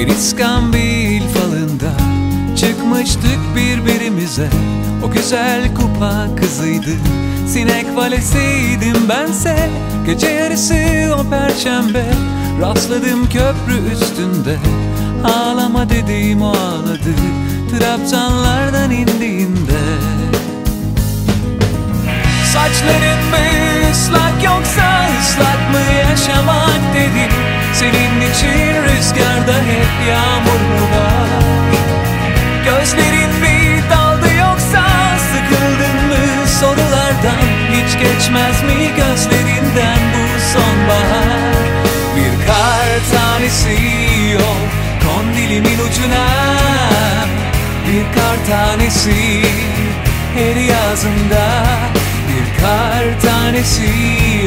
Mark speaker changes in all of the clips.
Speaker 1: Bir iskambil falında Çıkmıştık birbirimize. O güzel kupa kızıydı Sinek valesiydim bense. Gece yarısı o perşembe Rastladım köprü üstünde. Ağlama dediğim o ağladı Trabzanlardan indiğinde. Saçların mı ıslak yoksa ıslak mı yaşamak dedim Senin için rüzgarda hep yağmur mu var? Gözlerin bir daldı yoksa sıkıldın mı? Sorulardan Hiç geçmez mi gözlerinden bu sonbahar? Bir kar tanesi yok kondilimin ucuna. Bir kar tanesi her yazında. Bir kar tanesi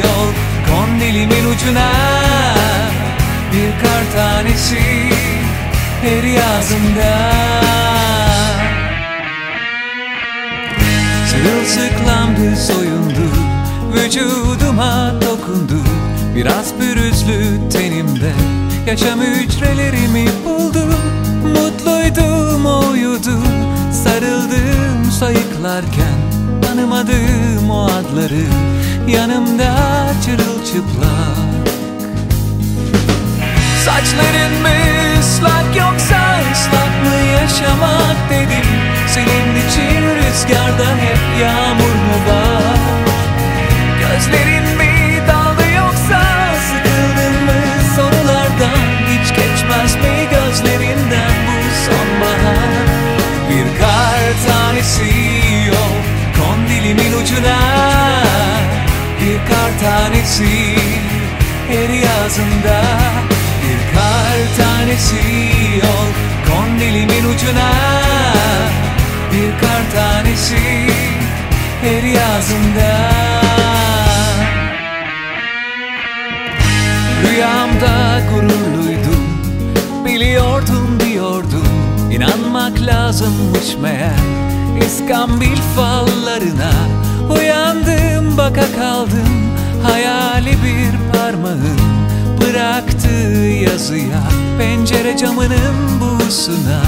Speaker 1: yok kondilimin ucuna Bir kar tanesi her yazında Sırılsıklamdı soyundu Vücuduma dokundu. Biraz pürüzlü tenimde Yaşam hücrelerimi buldu. Mutluydum o uyudu Sarıldım sayıklarken. Tanımadığım o adları Yanımda çırılçıplak Saçların ıslak yoksa ıslak mı yaşamak dedim Senin için rüzgarda hep yağmur mu Gözlerin mi daldı yoksa sıkıldın mı? Sorulardan Hiç geçmez mi gözlerinden bu sonbahar? Bir kar yok kondilimin ucuna. Bir kar tanesi her yazında Bir kar tanesi yok kondilimin ucuna. Bir kar tanesi her yazında Rüyamda gururluydum Biliyordum diyordum İnanmak lazımmış meğer İskambil fallarına. Uyandım baka kaldım Hayali bir parmağın Bıraktığı yazıya. Pencere camının buğusuna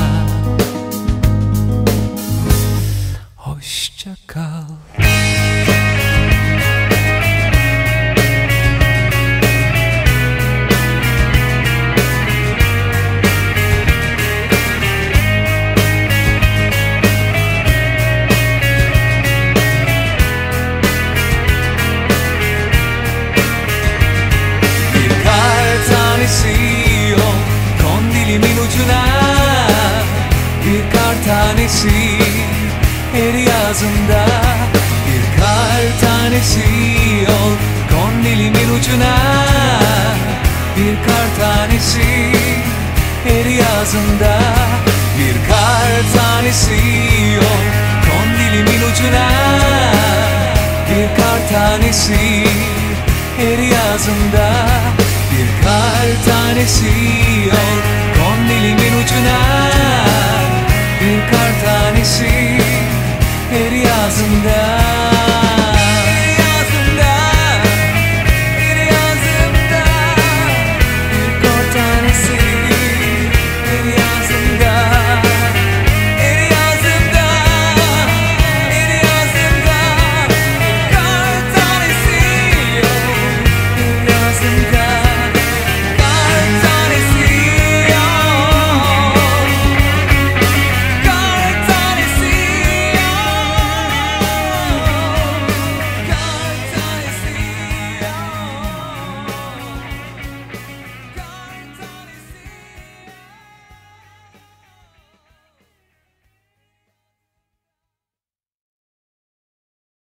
Speaker 1: tanesi her yazında Bir kar tanesi yok kondilimin ucuna Bir kar tanesi her yazında Bir kar tanesi yok kondilimin ucuna Bir kar tanesi her yazında Bir kar tanesi